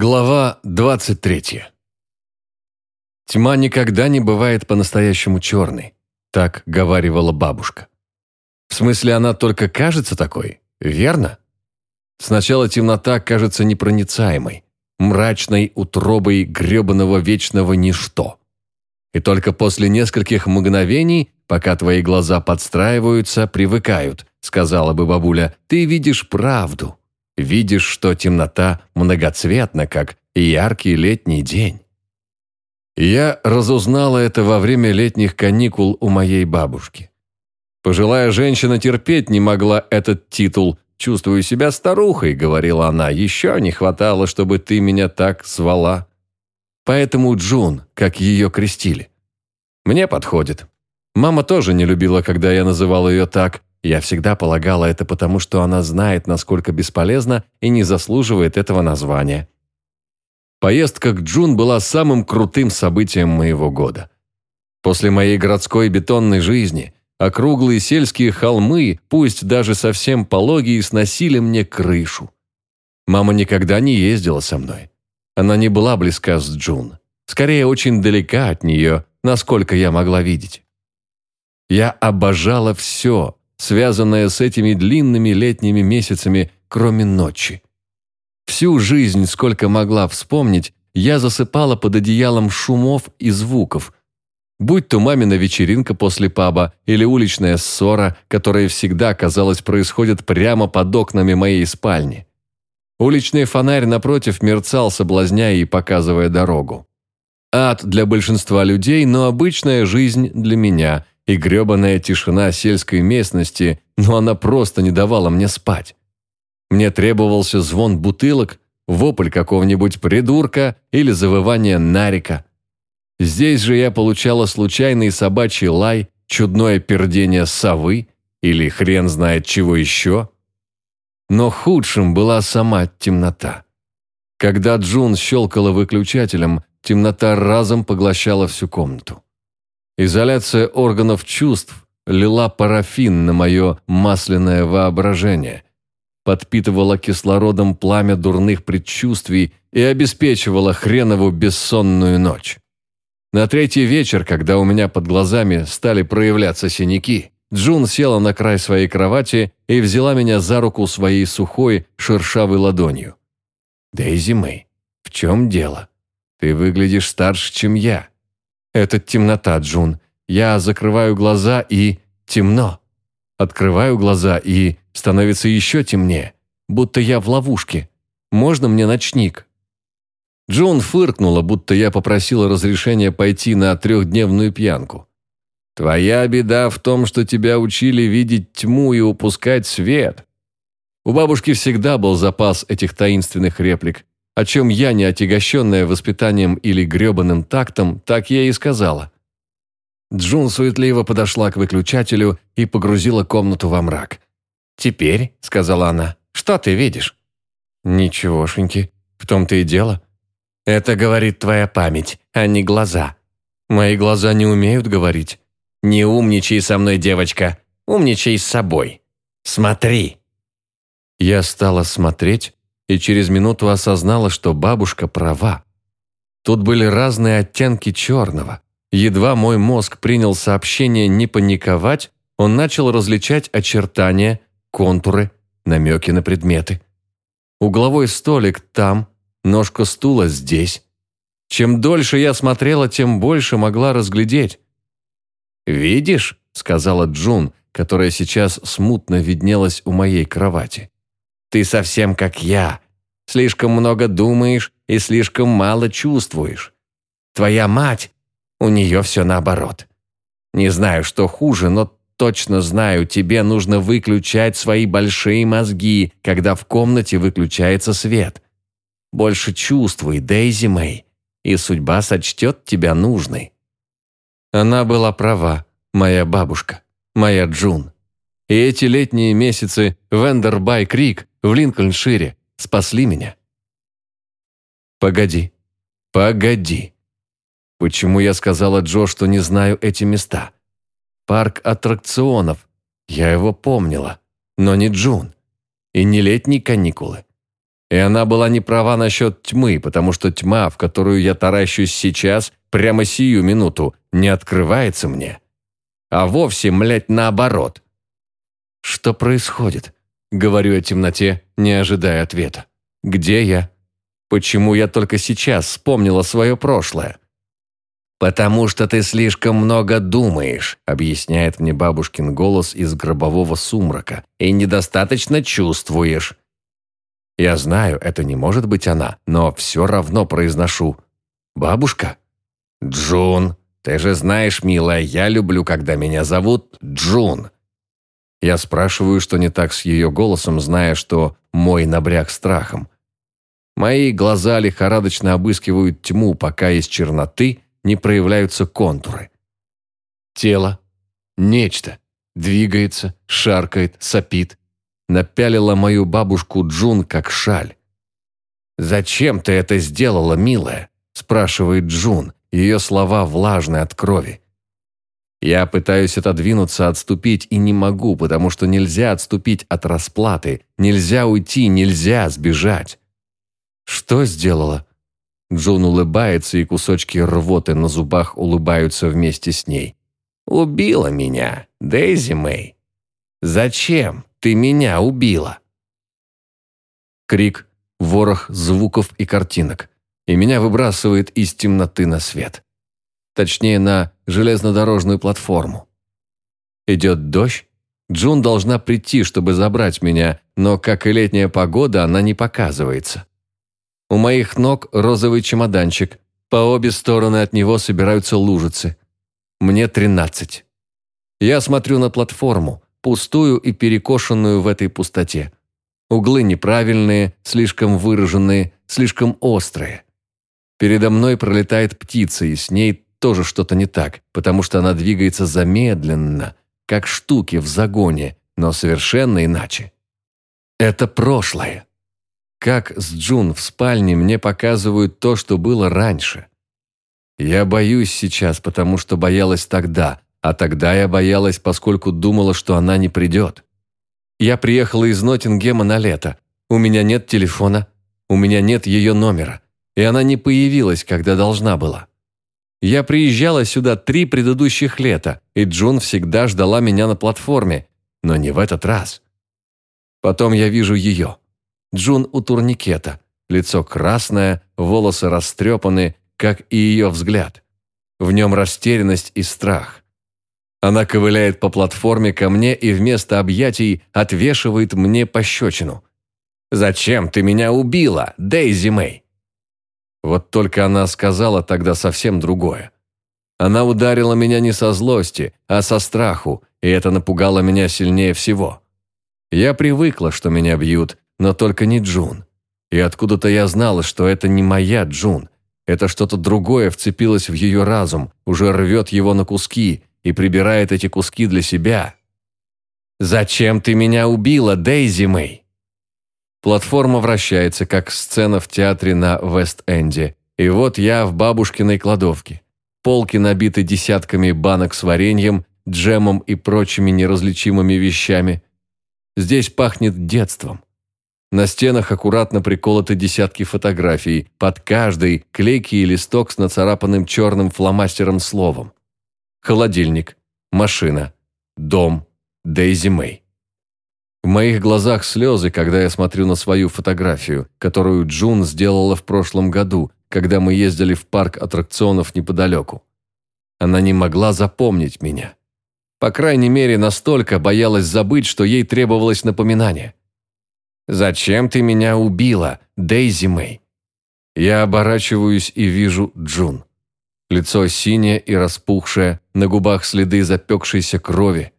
Глава 23. Тьма никогда не бывает по-настоящему черной, так говаривала бабушка. В смысле, она только кажется такой, верно? Сначала темнота кажется непроницаемой, мрачной утробой гребаного вечного ничто. И только после нескольких мгновений, пока твои глаза подстраиваются, привыкают, сказала бы бабуля, ты видишь правду, видишь, что темнота многоцветна, как яркий летний день. Я разузнала это во время летних каникул у моей бабушки. Пожилая женщина терпеть не могла этот титул. «Чувствую себя старухой», — говорила она. «Еще не хватало, чтобы ты меня так звала». Поэтому Джун, как ее крестили. Мне подходит. Мама тоже не любила, когда я называл ее так, я всегда полагала это потому, что она знает, насколько бесполезна и не заслуживает этого названия. Поездка к Джун была самым крутым событием моего года. После моей городской бетонной жизни округлые сельские холмы, пусть даже совсем пологие, сносили мне крышу. Мама никогда не ездила со мной. Она не была близка с Джун. Скорее, очень далека от нее, насколько я могла видеть. Я обожала все, связанное с этими длинными летними месяцами, кроме ночи. Всю жизнь, сколько могла вспомнить, я засыпала под одеялом шумов и звуков. Будь то мамина вечеринка после паба или уличная ссора, которая всегда, казалось, происходит прямо под окнами моей спальни. Уличный фонарь напротив мерцал, соблазняя и показывая дорогу. Ад для большинства людей, но обычная жизнь для меня – и гребаная тишина сельской местности, но она просто не давала мне спать. Мне требовался звон бутылок, вопль какого-нибудь придурка или завывание нарика. Здесь же я получала случайный собачий лай, чудное пердение совы или хрен знает чего еще. Но худшим была сама темнота. Когда Джун щелкала выключателем, темнота разом поглощала всю комнату. Изоляция органов чувств лила парафин на мое масляное воображение, подпитывала кислородом пламя дурных предчувствий и обеспечивала хренову бессонную ночь. На третий вечер, когда у меня под глазами стали проявляться синяки, Джун села на край своей кровати и взяла меня за руку своей сухой, шершавой ладонью. «Дейзи Мэй, в чем дело? Ты выглядишь старше, чем я. Это темнота, Джун. Я закрываю глаза и темно. Открываю глаза и становится еще темнее, будто я в ловушке. Можно мне ночник?» Джун фыркнула, будто я попросила разрешения пойти на трехдневную пьянку. «Твоя беда в том, что тебя учили видеть тьму и упускать свет». У бабушки всегда был запас этих таинственных реплик, о чем я, не отягощенная воспитанием или гребаным тактом, так я и сказала. Джун суетливо подошла к выключателю и погрузила комнату во мрак. «Теперь», — сказала она, — «что ты видишь?» «Ничегошеньки, в том-то и дело. Это говорит твоя память, а не глаза. Мои глаза не умеют говорить. Не умничай со мной, девочка, умничай с собой. Смотри». Я стала смотреть, и через минуту осознала, что бабушка права. Тут были разные оттенки черного. Едва мой мозг принял сообщение не паниковать, он начал различать очертания, контуры, намеки на предметы. Угловой столик там, ножка стула здесь. Чем дольше я смотрела, тем больше могла разглядеть. «Видишь?» — сказала Джун, которая сейчас смутно виднелась у моей кровати. Ты совсем как я. Слишком много думаешь и слишком мало чувствуешь. Твоя мать, у нее все наоборот. Не знаю, что хуже, но точно знаю, тебе нужно выключать свои большие мозги, когда в комнате выключается свет. Больше чувствуй, Дейзи Мэй, и судьба сочтет тебя нужной». Она была права, моя бабушка, моя Джун. И эти летние месяцы в Эндербай-Крик в Линкольншире спасли меня. Погоди, погоди. Почему я сказала Джо, что не знаю эти места? Парк аттракционов. Я его помнила, но не Джун. И не летние каникулы. И она была не права насчет тьмы, потому что тьма, в которую я таращусь сейчас, прямо сию минуту, не открывается мне. А вовсе, млять, наоборот. «Что происходит?» — говорю я темноте, не ожидая ответа. «Где я? Почему я только сейчас вспомнила свое прошлое?» «Потому что ты слишком много думаешь», — объясняет мне бабушкин голос из гробового сумрака, «и недостаточно чувствуешь». Я знаю, это не может быть она, но все равно произношу. «Бабушка?» «Джун, ты же знаешь, милая, я люблю, когда меня зовут Джун». Я спрашиваю, что не так с ее голосом, зная, что мой набряк страхом. Мои глаза лихорадочно обыскивают тьму, пока из черноты не проявляются контуры. Тело, нечто, двигается, шаркает, сопит. Напялила мою бабушку Джун как шаль. «Зачем ты это сделала, милая?» – спрашивает Джун. Ее слова влажны от крови. Я пытаюсь отодвинуться, отступить и не могу, потому что нельзя отступить от расплаты, нельзя уйти, нельзя сбежать. Что сделала? Джун улыбается, и кусочки рвоты на зубах улыбаются вместе с ней. «Убила меня, Дейзи Мэй. Зачем ты меня убила?» Крик, ворох звуков и картинок, и меня выбрасывает из темноты на свет. Точнее, на железнодорожную платформу. Идет дождь. Джун должна прийти, чтобы забрать меня, но, как и летняя погода, она не показывается. У моих ног розовый чемоданчик. По обе стороны от него собираются лужицы. Мне тринадцать. Я смотрю на платформу, пустую и перекошенную в этой пустоте. Углы неправильные, слишком выраженные, слишком острые. Передо мной пролетает птица, и с ней тоже что-то не так, потому что она двигается замедленно, как штуки в загоне, но совершенно иначе. Это прошлое. Как с Джун в спальне мне показывают то, что было раньше. Я боюсь сейчас, потому что боялась тогда, а тогда я боялась, поскольку думала, что она не придет. Я приехала из Ноттингема на лето. У меня нет телефона, у меня нет ее номера, и она не появилась, когда должна была. Я приезжала сюда три предыдущих лета, и Джун всегда ждала меня на платформе, но не в этот раз. Потом я вижу ее. Джун у турникета. Лицо красное, волосы растрепаны, как и ее взгляд. В нем растерянность и страх. Она ковыляет по платформе ко мне и вместо объятий отвешивает мне пощечину. «Зачем ты меня убила, Дейзи Мэй?» Вот только она сказала тогда совсем другое. Она ударила меня не со злости, а со страху, и это напугало меня сильнее всего. Я привыкла, что меня бьют, но только не Джун. И откуда-то я знала, что это не моя Джун. Это что-то другое вцепилось в ее разум, уже рвет его на куски и прибирает эти куски для себя. «Зачем ты меня убила, Дейзи Мэй?» Платформа вращается, как сцена в театре на Вест-Энде. И вот я в бабушкиной кладовке. Полки набиты десятками банок с вареньем, джемом и прочими неразличимыми вещами. Здесь пахнет детством. На стенах аккуратно приколоты десятки фотографий, под каждой клейкий листок с нацарапанным черным фломастером словом. Холодильник, машина, дом, Дейзи Мэй. В моих глазах слезы, когда я смотрю на свою фотографию, которую Джун сделала в прошлом году, когда мы ездили в парк аттракционов неподалеку. Она не могла запомнить меня. По крайней мере, настолько боялась забыть, что ей требовалось напоминание. «Зачем ты меня убила, Дейзи Мэй?» Я оборачиваюсь и вижу Джун. Лицо синее и распухшее, на губах следы запекшейся крови.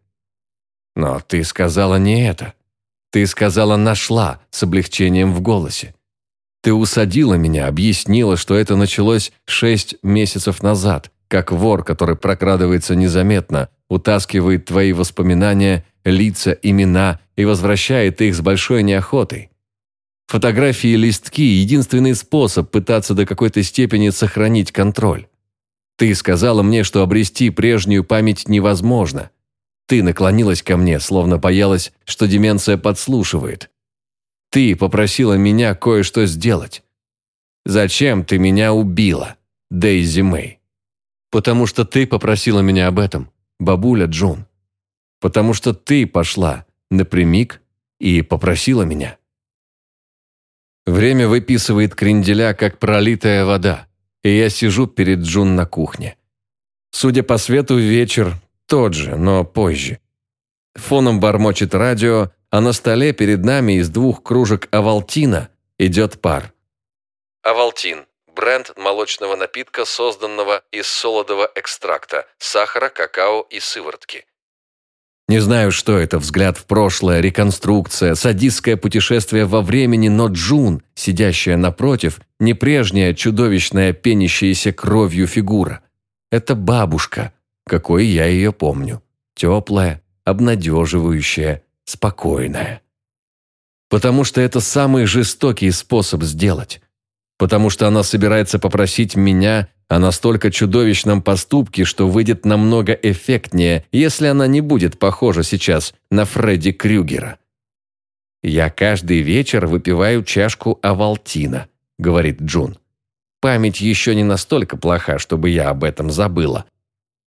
«Но ты сказала не это. Ты сказала «нашла» с облегчением в голосе. Ты усадила меня, объяснила, что это началось шесть месяцев назад, как вор, который прокрадывается незаметно, утаскивает твои воспоминания, лица, имена и возвращает их с большой неохотой. Фотографии и листки – единственный способ пытаться до какой-то степени сохранить контроль. Ты сказала мне, что обрести прежнюю память невозможно. Ты наклонилась ко мне, словно боялась, что деменция подслушивает. Ты попросила меня кое-что сделать. Зачем ты меня убила, Дейзи Мэй? Потому что ты попросила меня об этом, бабуля Джун. Потому что ты пошла напрямик и попросила меня. Время выписывает кренделя, как пролитая вода, и я сижу перед Джун на кухне. Судя по свету, вечер тот же, но позже. Фоном бормочет радио, а на столе перед нами из двух кружек «Авалтина» идет пар. «Авалтин» – бренд молочного напитка, созданного из солодового экстракта, сахара, какао и сыворотки. Не знаю, что это, взгляд в прошлое, реконструкция, садистское путешествие во времени, но Джун, сидящая напротив, не прежняя чудовищная пенящаяся кровью фигура. Это бабушка, какой я ее помню. Теплая, обнадеживающая, спокойная. Потому что это самый жестокий способ сделать. Потому что она собирается попросить меня о настолько чудовищном поступке, что выйдет намного эффектнее, если она не будет похожа сейчас на Фредди Крюгера. «Я каждый вечер выпиваю чашку Авалтина», — говорит Джун. «Память еще не настолько плоха, чтобы я об этом забыла.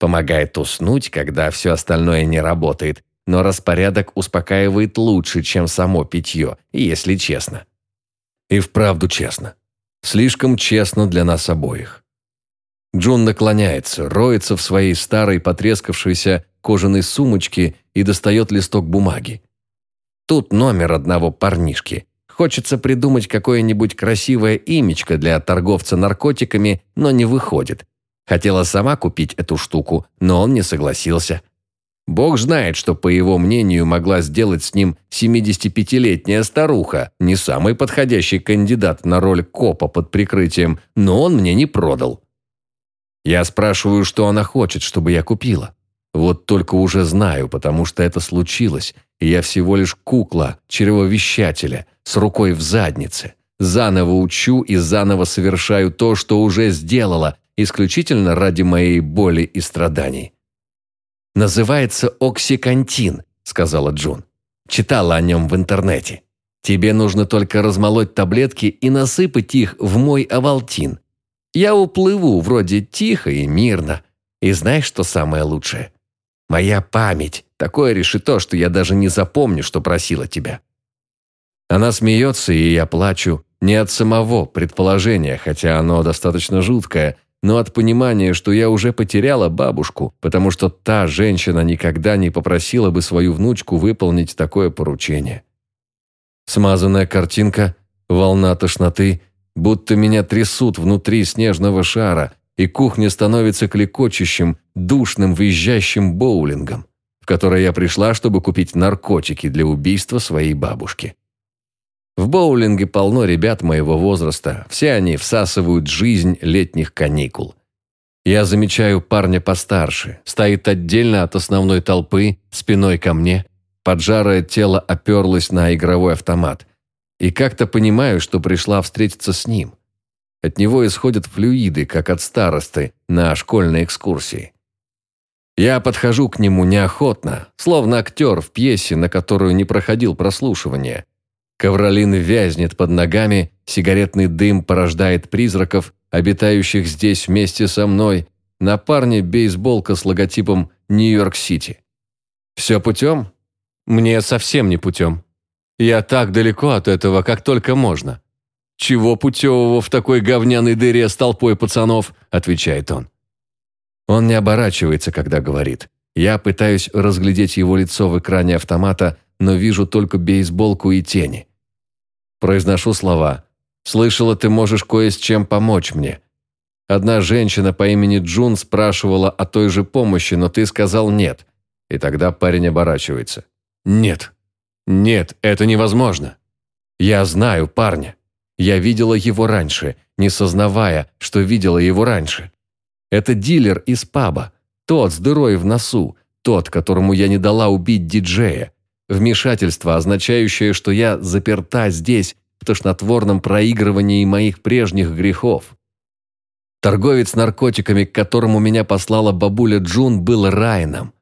Помогает уснуть, когда все остальное не работает, но распорядок успокаивает лучше, чем само питье, если честно». И вправду честно. Слишком честно для нас обоих. Джон наклоняется, роется в своей старой потрескавшейся кожаной сумочке и достает листок бумаги. Тут номер одного парнишки. Хочется придумать какое-нибудь красивое имечко для торговца наркотиками, но не выходит. Хотела сама купить эту штуку, но он не согласился. Бог знает, что, по его мнению, могла сделать с ним 75-летняя старуха, не самый подходящий кандидат на роль копа под прикрытием, но он мне не продал. Я спрашиваю, что она хочет, чтобы я купила. Вот только уже знаю, потому что это случилось, и я всего лишь кукла, чревовещателя, с рукой в заднице. Заново учу и заново совершаю то, что уже сделала, исключительно ради моей боли и страданий. «Называется оксикантин», — сказала Джун. Читала о нем в интернете. Тебе нужно только размолоть таблетки и насыпать их в мой авалтин. Я уплыву вроде тихо и мирно. И знаешь, что самое лучшее? Моя память. Такое решето, что я даже не запомню, что просила тебя. Она смеется, и я плачу не от самого предположения, хотя оно достаточно жуткое, но от понимания, что я уже потеряла бабушку, потому что та женщина никогда не попросила бы свою внучку выполнить такое поручение. Смазанная картинка, волна тошноты – будто меня трясут внутри снежного шара, и кухня становится клекочущим, душным, визжащим боулингом, в который я пришла, чтобы купить наркотики для убийства своей бабушки. В боулинге полно ребят моего возраста, все они всасывают жизнь летних каникул. Я замечаю парня постарше, стоит отдельно от основной толпы, спиной ко мне, поджарое тело оперлось на игровой автомат – и как-то понимаю, что пришла встретиться с ним. От него исходят флюиды, как от старосты на школьной экскурсии. Я подхожу к нему неохотно, словно актер в пьесе, на которую не проходил прослушивание. Ковролин вязнет под ногами, сигаретный дым порождает призраков, обитающих здесь вместе со мной, на парне бейсболка с логотипом «Нью-Йорк-Сити». «Все путем?» «Мне совсем не путем», я так далеко от этого, как только можно. «Чего путевого в такой говняной дыре с толпой пацанов?» – отвечает он. Он не оборачивается, когда говорит. Я пытаюсь разглядеть его лицо в экране автомата, но вижу только бейсболку и тени. Произношу слова. «Слышала, ты можешь кое с чем помочь мне». Одна женщина по имени Джун спрашивала о той же помощи, но ты сказал «нет». И тогда парень оборачивается. «Нет». Нет, это невозможно. Я знаю парня. Я видела его раньше, не сознавая, что видела его раньше. Это дилер из паба, тот с дырой в носу, тот, которому я не дала убить диджея. Вмешательство, означающее, что я заперта здесь в тошнотворном проигрывании моих прежних грехов. Торговец наркотиками, к которому меня послала бабуля Джун, был Райном.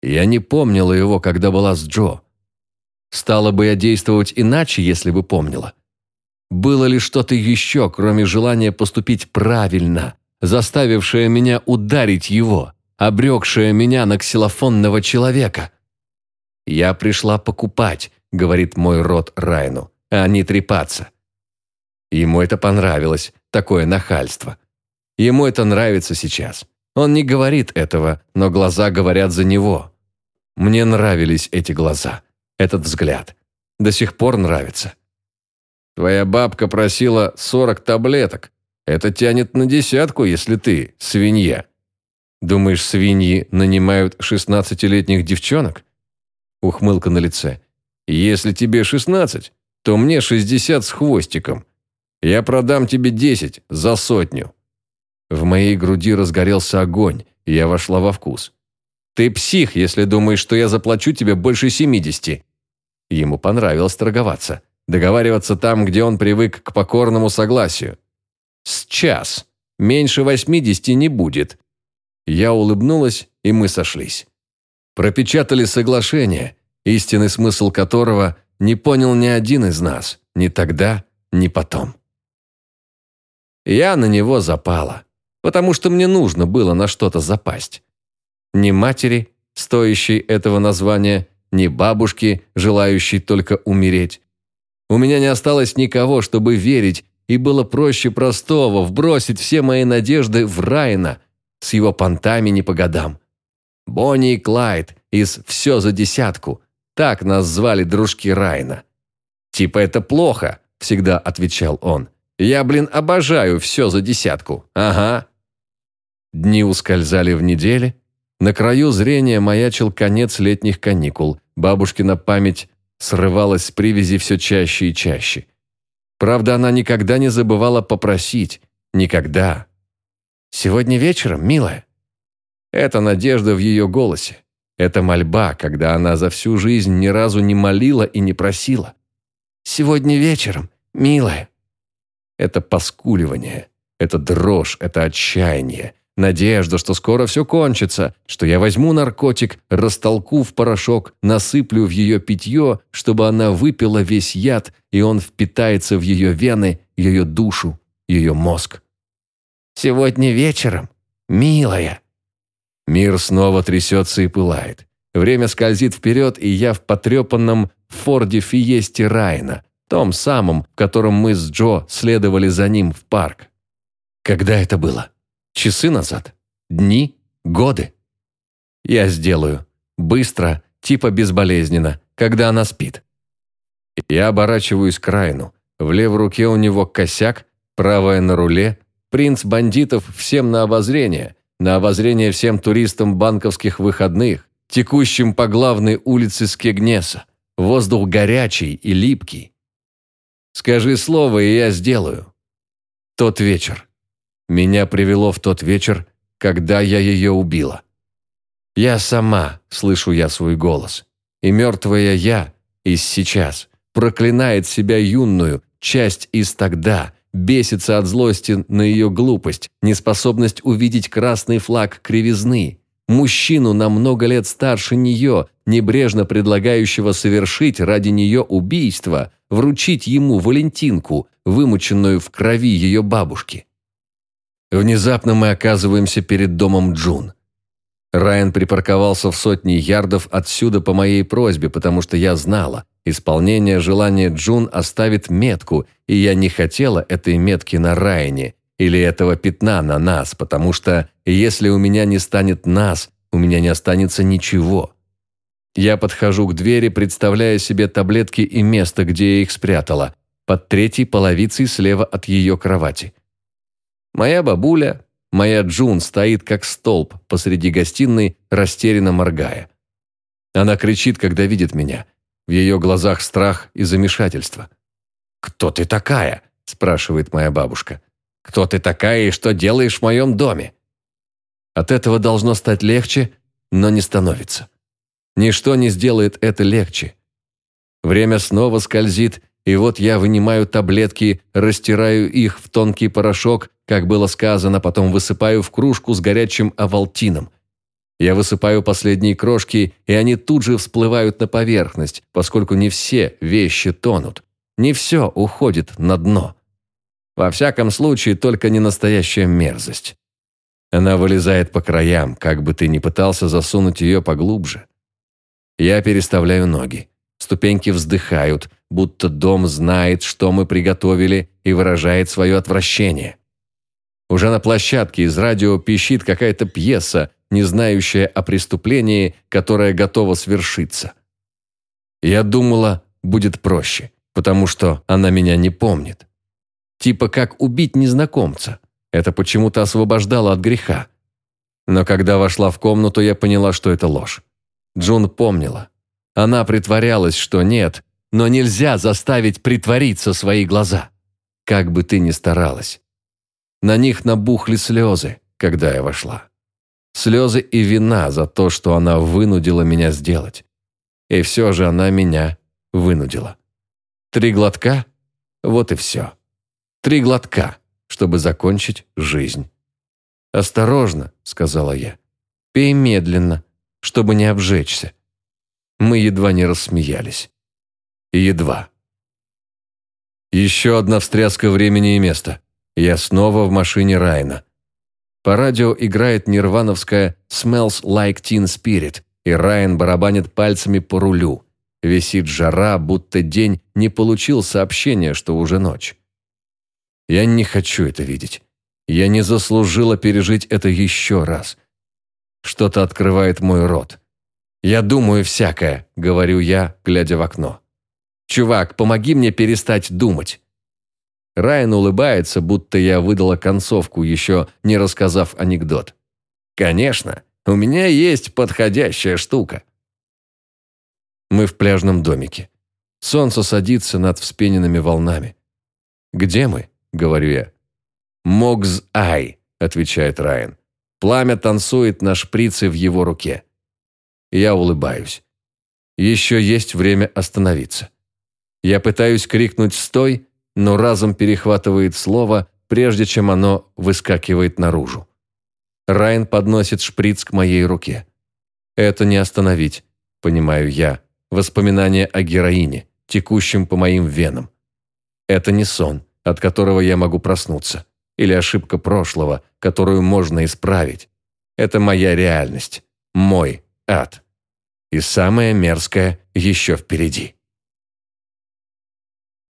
Я не помнила его, когда была с Джо. Стало бы я действовать иначе, если бы помнила. Было ли что-то еще, кроме желания поступить правильно, заставившее меня ударить его, обрекшее меня на ксилофонного человека? «Я пришла покупать», — говорит мой род Райну, — «а не трепаться». Ему это понравилось, такое нахальство. Ему это нравится сейчас. Он не говорит этого, но глаза говорят за него. Мне нравились эти глаза, этот взгляд. До сих пор нравится. Твоя бабка просила 40 таблеток. Это тянет на десятку, если ты свинья. Думаешь, свиньи нанимают 16-летних девчонок? Ухмылка на лице. Если тебе 16, то мне 60 с хвостиком. Я продам тебе 10 за сотню. В моей груди разгорелся огонь, и я вошла во вкус. Ты псих, если думаешь, что я заплачу тебе больше 70. Ему понравилось торговаться. Договариваться там, где он привык к покорному согласию. С час. Меньше восьмидесяти не будет. Я улыбнулась, и мы сошлись. Пропечатали соглашение, истинный смысл которого не понял ни один из нас, ни тогда, ни потом. Я на него запала, потому что мне нужно было на что-то запасть. Ни матери, стоящей этого названия, ни бабушки, желающей только умереть, у меня не осталось никого, чтобы верить, и было проще простого вбросить все мои надежды в Райна с его понтами не по годам. Бонни и Клайд из «Все за десятку» – так нас звали дружки Райна. «Типа это плохо», – всегда отвечал он. «Я, блин, обожаю «Все за десятку». Ага». Дни ускользали в недели. На краю зрения маячил конец летних каникул. Бабушкина память срывалась с привязи все чаще и чаще. Правда, она никогда не забывала попросить. Никогда. «Сегодня вечером, милая?» Это надежда в ее голосе. Это мольба, когда она за всю жизнь ни разу не молила и не просила. «Сегодня вечером, милая». Это поскуливание, это дрожь, это отчаяние, Надежда, что скоро все кончится, что я возьму наркотик, растолку в порошок, насыплю в ее питье, чтобы она выпила весь яд, и он впитается в ее вены, ее душу, ее мозг. «Сегодня вечером, милая». Мир снова трясется и пылает. Время скользит вперед, и я в потрепанном Форде Фиесте Райна, том самом, в котором мы с Джо следовали за ним в парк. Когда это было? Часы назад? Дни? Годы? Я сделаю. Быстро, типа безболезненно, когда она спит. Я оборачиваюсь к Райну. В левой руке у него косяк, правая на руле. Принц бандитов всем на обозрение. На обозрение всем туристам банковских выходных, текущим по главной улице Скегнеса. Воздух горячий и липкий. Скажи слово, и я сделаю. Тот вечер. Меня привело в тот вечер, когда я ее убила. Я сама, слышу я свой голос, и мертвая я из сейчас проклинает себя юную, часть из тогда, бесится от злости на ее глупость, неспособность увидеть красный флаг кривизны, мужчину на много лет старше нее, небрежно предлагающего совершить ради нее убийство, вручить ему Валентинку, вымученную в крови ее бабушки. Внезапно мы оказываемся перед домом Джун. Райан припарковался в сотни ярдов отсюда по моей просьбе, потому что я знала, исполнение желания Джун оставит метку, и я не хотела этой метки на Райане или этого пятна на нас, потому что если у меня не станет нас, у меня не останется ничего. Я подхожу к двери, представляя себе таблетки и место, где я их спрятала, под третьей половицей слева от ее кровати. Моя бабуля, моя Джун, стоит как столб посреди гостиной, растерянно моргая. Она кричит, когда видит меня. В ее глазах страх и замешательство. «Кто ты такая?» – спрашивает моя бабушка. «Кто ты такая и что делаешь в моем доме?» От этого должно стать легче, но не становится. Ничто не сделает это легче. Время снова скользит, и вот я вынимаю таблетки, растираю их в тонкий порошок, как было сказано, потом высыпаю в кружку с горячим овалтином. Я высыпаю последние крошки, и они тут же всплывают на поверхность, поскольку не все вещи тонут. Не все уходит на дно. Во всяком случае, только не настоящая мерзость. Она вылезает по краям, как бы ты ни пытался засунуть ее поглубже. Я переставляю ноги. Ступеньки вздыхают, будто дом знает, что мы приготовили, и выражает свое отвращение. Уже на площадке из радио пищит какая-то пьеса, не знающая о преступлении, которое готово свершиться. Я думала, будет проще, потому что она меня не помнит. Типа как убить незнакомца. Это почему-то освобождало от греха. Но когда вошла в комнату, я поняла, что это ложь. Джун помнила. Она притворялась, что нет, но нельзя заставить притвориться свои глаза. Как бы ты ни старалась. На них набухли слезы, когда я вошла. Слезы и вина за то, что она вынудила меня сделать. И все же она меня вынудила. Три глотка – вот и все. Три глотка, чтобы закончить жизнь. «Осторожно», – сказала я. «Пей медленно, чтобы не обжечься». Мы едва не рассмеялись. Едва. Еще одна встряска времени и места. Я снова в машине Райна. По радио играет нирвановская «Smells Like Teen Spirit», и Райан барабанит пальцами по рулю. Висит жара, будто день не получил сообщения, что уже ночь. Я не хочу это видеть. Я не заслужила пережить это еще раз. Что-то открывает мой рот. «Я думаю всякое», — говорю я, глядя в окно. «Чувак, помоги мне перестать думать». Райан улыбается, будто я выдала концовку, еще не рассказав анекдот. «Конечно, у меня есть подходящая штука». Мы в пляжном домике. Солнце садится над вспененными волнами. «Где мы?» – говорю я. «Могз-Ай», – отвечает Райан. Пламя танцует на шприце в его руке. Я улыбаюсь. Еще есть время остановиться. Я пытаюсь крикнуть «Стой!», но разом перехватывает слово, прежде чем оно выскакивает наружу. Райан подносит шприц к моей руке. Это не остановить, понимаю я. Воспоминание о героине, текущем по моим венам. Это не сон, от которого я могу проснуться, или ошибка прошлого, которую можно исправить. Это моя реальность, мой ад. И самое мерзкое еще впереди.